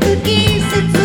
く季節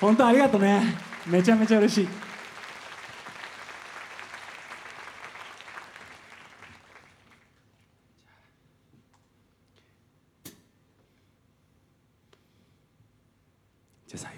本当ありがとうね。めちゃめちゃ嬉しい。じゃあ最後。